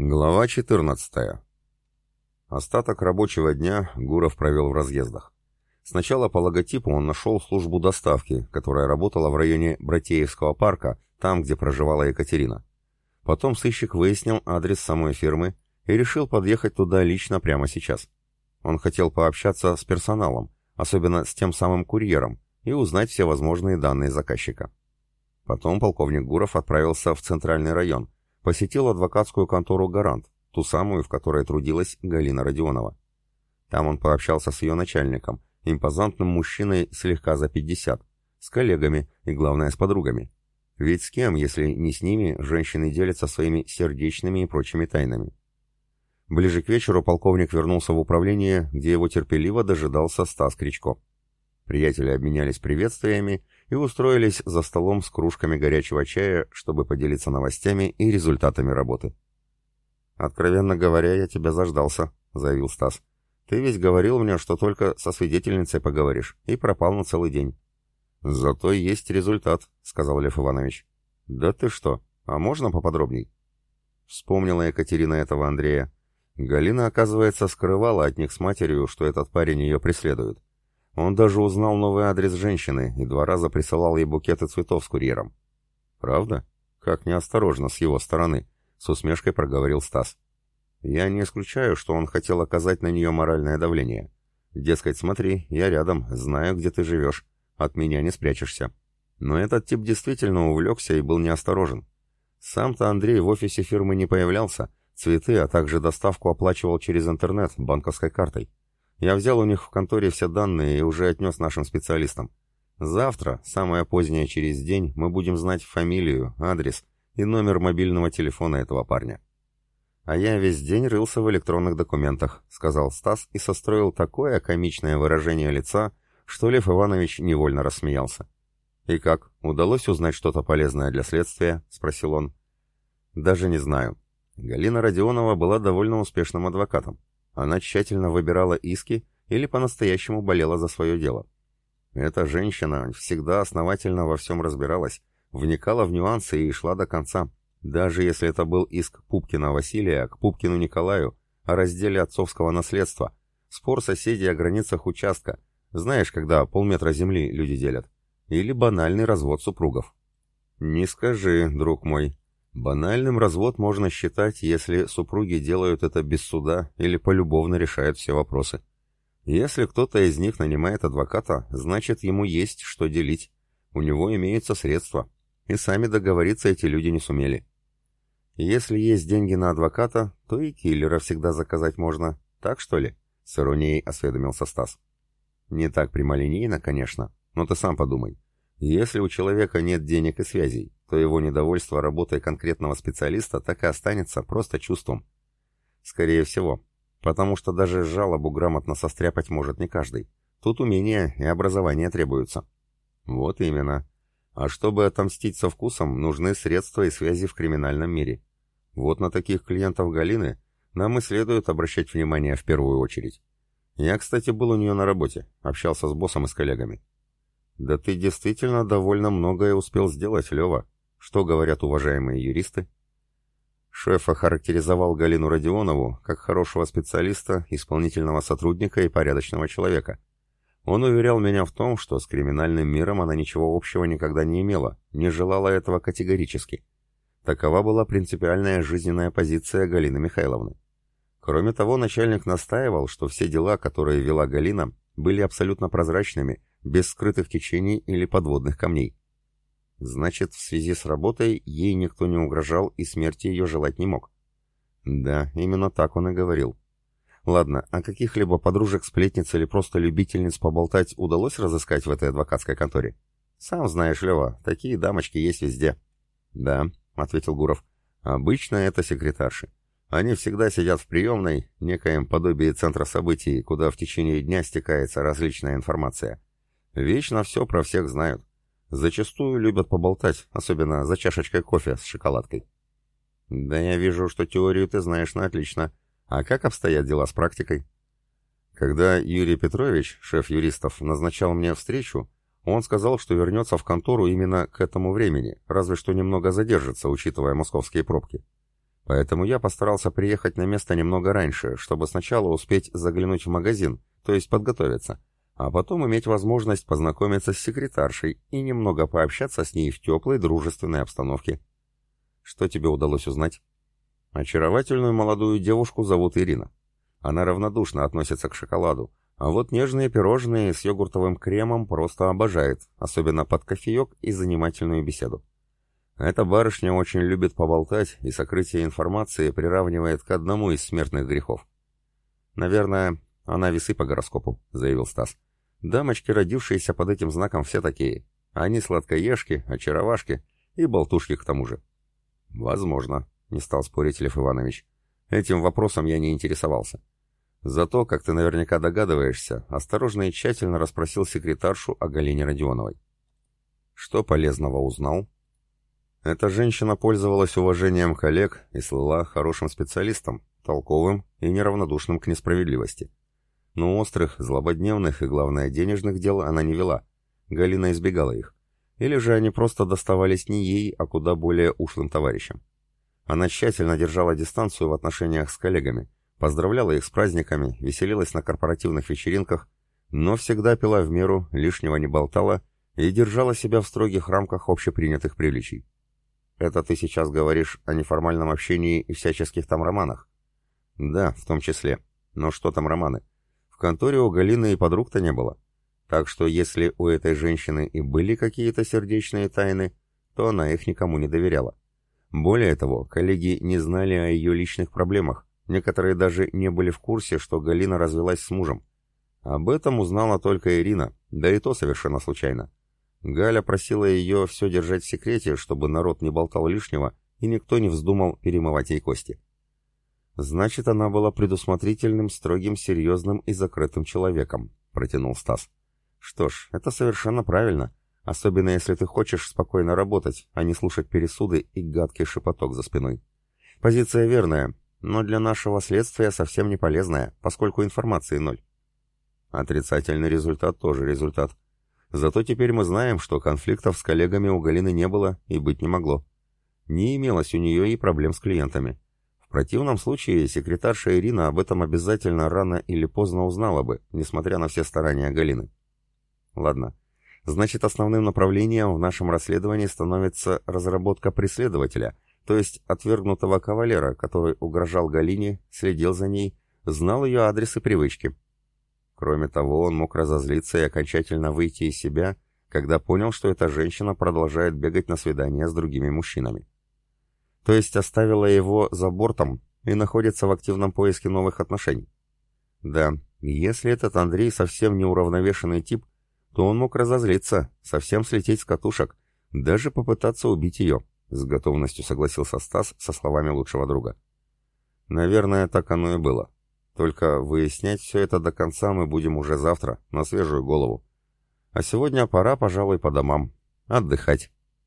Глава 14. Остаток рабочего дня Гуров провел в разъездах. Сначала по логотипу он нашел службу доставки, которая работала в районе Братеевского парка, там, где проживала Екатерина. Потом сыщик выяснил адрес самой фирмы и решил подъехать туда лично прямо сейчас. Он хотел пообщаться с персоналом, особенно с тем самым курьером, и узнать все возможные данные заказчика. Потом полковник Гуров отправился в центральный район – посетил адвокатскую контору «Гарант», ту самую, в которой трудилась Галина Родионова. Там он пообщался с ее начальником, импозантным мужчиной слегка за 50, с коллегами и, главное, с подругами. Ведь с кем, если не с ними, женщины делятся своими сердечными и прочими тайнами. Ближе к вечеру полковник вернулся в управление, где его терпеливо дожидался Стас Кричко. Приятели обменялись приветствиями и устроились за столом с кружками горячего чая, чтобы поделиться новостями и результатами работы. «Откровенно говоря, я тебя заждался», — заявил Стас. «Ты ведь говорил мне, что только со свидетельницей поговоришь, и пропал на целый день». «Зато есть результат», — сказал Лев Иванович. «Да ты что? А можно поподробней?» Вспомнила Екатерина этого Андрея. Галина, оказывается, скрывала от них с матерью, что этот парень ее преследует. Он даже узнал новый адрес женщины и два раза присылал ей букеты цветов с курьером. «Правда? Как неосторожно с его стороны», — с усмешкой проговорил Стас. «Я не исключаю, что он хотел оказать на нее моральное давление. Дескать, смотри, я рядом, знаю, где ты живешь, от меня не спрячешься». Но этот тип действительно увлекся и был неосторожен. Сам-то Андрей в офисе фирмы не появлялся, цветы, а также доставку оплачивал через интернет банковской картой. Я взял у них в конторе все данные и уже отнес нашим специалистам. Завтра, самое позднее через день, мы будем знать фамилию, адрес и номер мобильного телефона этого парня. А я весь день рылся в электронных документах, сказал Стас и состроил такое комичное выражение лица, что Лев Иванович невольно рассмеялся. «И как, удалось узнать что-то полезное для следствия?» — спросил он. «Даже не знаю. Галина Родионова была довольно успешным адвокатом. Она тщательно выбирала иски или по-настоящему болела за свое дело. Эта женщина всегда основательно во всем разбиралась, вникала в нюансы и шла до конца, даже если это был иск Пупкина Василия к Пупкину Николаю о разделе отцовского наследства, спор соседей о границах участка, знаешь, когда полметра земли люди делят, или банальный развод супругов. «Не скажи, друг мой», Банальным развод можно считать, если супруги делают это без суда или полюбовно решают все вопросы. Если кто-то из них нанимает адвоката, значит ему есть что делить. У него имеются средства. И сами договориться эти люди не сумели. Если есть деньги на адвоката, то и киллера всегда заказать можно. Так что ли? С иронией осведомился Стас. Не так прямолинейно, конечно, но ты сам подумай. Если у человека нет денег и связей, то его недовольство работой конкретного специалиста так и останется просто чувством. Скорее всего, потому что даже жалобу грамотно состряпать может не каждый. Тут умения и образование требуются. Вот именно. А чтобы отомстить со вкусом, нужны средства и связи в криминальном мире. Вот на таких клиентов Галины нам и следует обращать внимание в первую очередь. Я, кстати, был у нее на работе, общался с боссом и с коллегами. Да ты действительно довольно многое успел сделать, Лева, что говорят уважаемые юристы? Шеф охарактеризовал Галину Родионову как хорошего специалиста, исполнительного сотрудника и порядочного человека. Он уверял меня в том, что с криминальным миром она ничего общего никогда не имела, не желала этого категорически. Такова была принципиальная жизненная позиция Галины Михайловны. Кроме того, начальник настаивал, что все дела, которые вела Галина, были абсолютно прозрачными, без скрытых течений или подводных камней. Значит, в связи с работой ей никто не угрожал и смерти ее желать не мог. Да, именно так он и говорил. Ладно, а каких-либо подружек, сплетниц или просто любительниц поболтать удалось разыскать в этой адвокатской конторе? Сам знаешь, Лева, такие дамочки есть везде. Да, ответил Гуров. Обычно это секретарши. Они всегда сидят в приемной, некоем подобии центра событий, куда в течение дня стекается различная информация. Вечно все про всех знают. Зачастую любят поболтать, особенно за чашечкой кофе с шоколадкой. Да я вижу, что теорию ты знаешь на отлично. А как обстоят дела с практикой? Когда Юрий Петрович, шеф юристов, назначал мне встречу, он сказал, что вернется в контору именно к этому времени, разве что немного задержится, учитывая московские пробки. Поэтому я постарался приехать на место немного раньше, чтобы сначала успеть заглянуть в магазин, то есть подготовиться, а потом иметь возможность познакомиться с секретаршей и немного пообщаться с ней в теплой дружественной обстановке. Что тебе удалось узнать? Очаровательную молодую девушку зовут Ирина. Она равнодушно относится к шоколаду, а вот нежные пирожные с йогуртовым кремом просто обожает, особенно под кофеек и занимательную беседу. Эта барышня очень любит поболтать и сокрытие информации приравнивает к одному из смертных грехов. «Наверное, она весы по гороскопу», — заявил Стас. «Дамочки, родившиеся под этим знаком, все такие. Они сладкоежки, очаровашки и болтушки к тому же». «Возможно», — не стал спорить Лев Иванович. «Этим вопросом я не интересовался. Зато, как ты наверняка догадываешься, осторожно и тщательно расспросил секретаршу о Галине Родионовой. Что полезного узнал?» Эта женщина пользовалась уважением коллег и слыла хорошим специалистом, толковым и неравнодушным к несправедливости. Но острых, злободневных и, главное, денежных дел она не вела. Галина избегала их. Или же они просто доставались не ей, а куда более ушлым товарищам. Она тщательно держала дистанцию в отношениях с коллегами, поздравляла их с праздниками, веселилась на корпоративных вечеринках, но всегда пила в меру, лишнего не болтала и держала себя в строгих рамках общепринятых приличий. Это ты сейчас говоришь о неформальном общении и всяческих там романах? Да, в том числе. Но что там романы? В конторе у Галины и подруг-то не было. Так что если у этой женщины и были какие-то сердечные тайны, то она их никому не доверяла. Более того, коллеги не знали о ее личных проблемах. Некоторые даже не были в курсе, что Галина развелась с мужем. Об этом узнала только Ирина, да и то совершенно случайно. Галя просила ее все держать в секрете, чтобы народ не болтал лишнего и никто не вздумал перемывать ей кости. «Значит, она была предусмотрительным, строгим, серьезным и закрытым человеком», — протянул Стас. «Что ж, это совершенно правильно, особенно если ты хочешь спокойно работать, а не слушать пересуды и гадкий шепоток за спиной. Позиция верная, но для нашего следствия совсем не полезная, поскольку информации ноль». «Отрицательный результат тоже результат», Зато теперь мы знаем, что конфликтов с коллегами у Галины не было и быть не могло. Не имелось у нее и проблем с клиентами. В противном случае секретарша Ирина об этом обязательно рано или поздно узнала бы, несмотря на все старания Галины. Ладно. Значит, основным направлением в нашем расследовании становится разработка преследователя, то есть отвергнутого кавалера, который угрожал Галине, следил за ней, знал ее адрес и привычки. Кроме того, он мог разозлиться и окончательно выйти из себя, когда понял, что эта женщина продолжает бегать на свидания с другими мужчинами. То есть оставила его за бортом и находится в активном поиске новых отношений. Да, если этот Андрей совсем неуравновешенный тип, то он мог разозлиться, совсем слететь с катушек, даже попытаться убить ее, с готовностью согласился Стас со словами лучшего друга. Наверное, так оно и было. Только выяснять все это до конца мы будем уже завтра, на свежую голову. А сегодня пора, пожалуй, по домам. Отдыхать.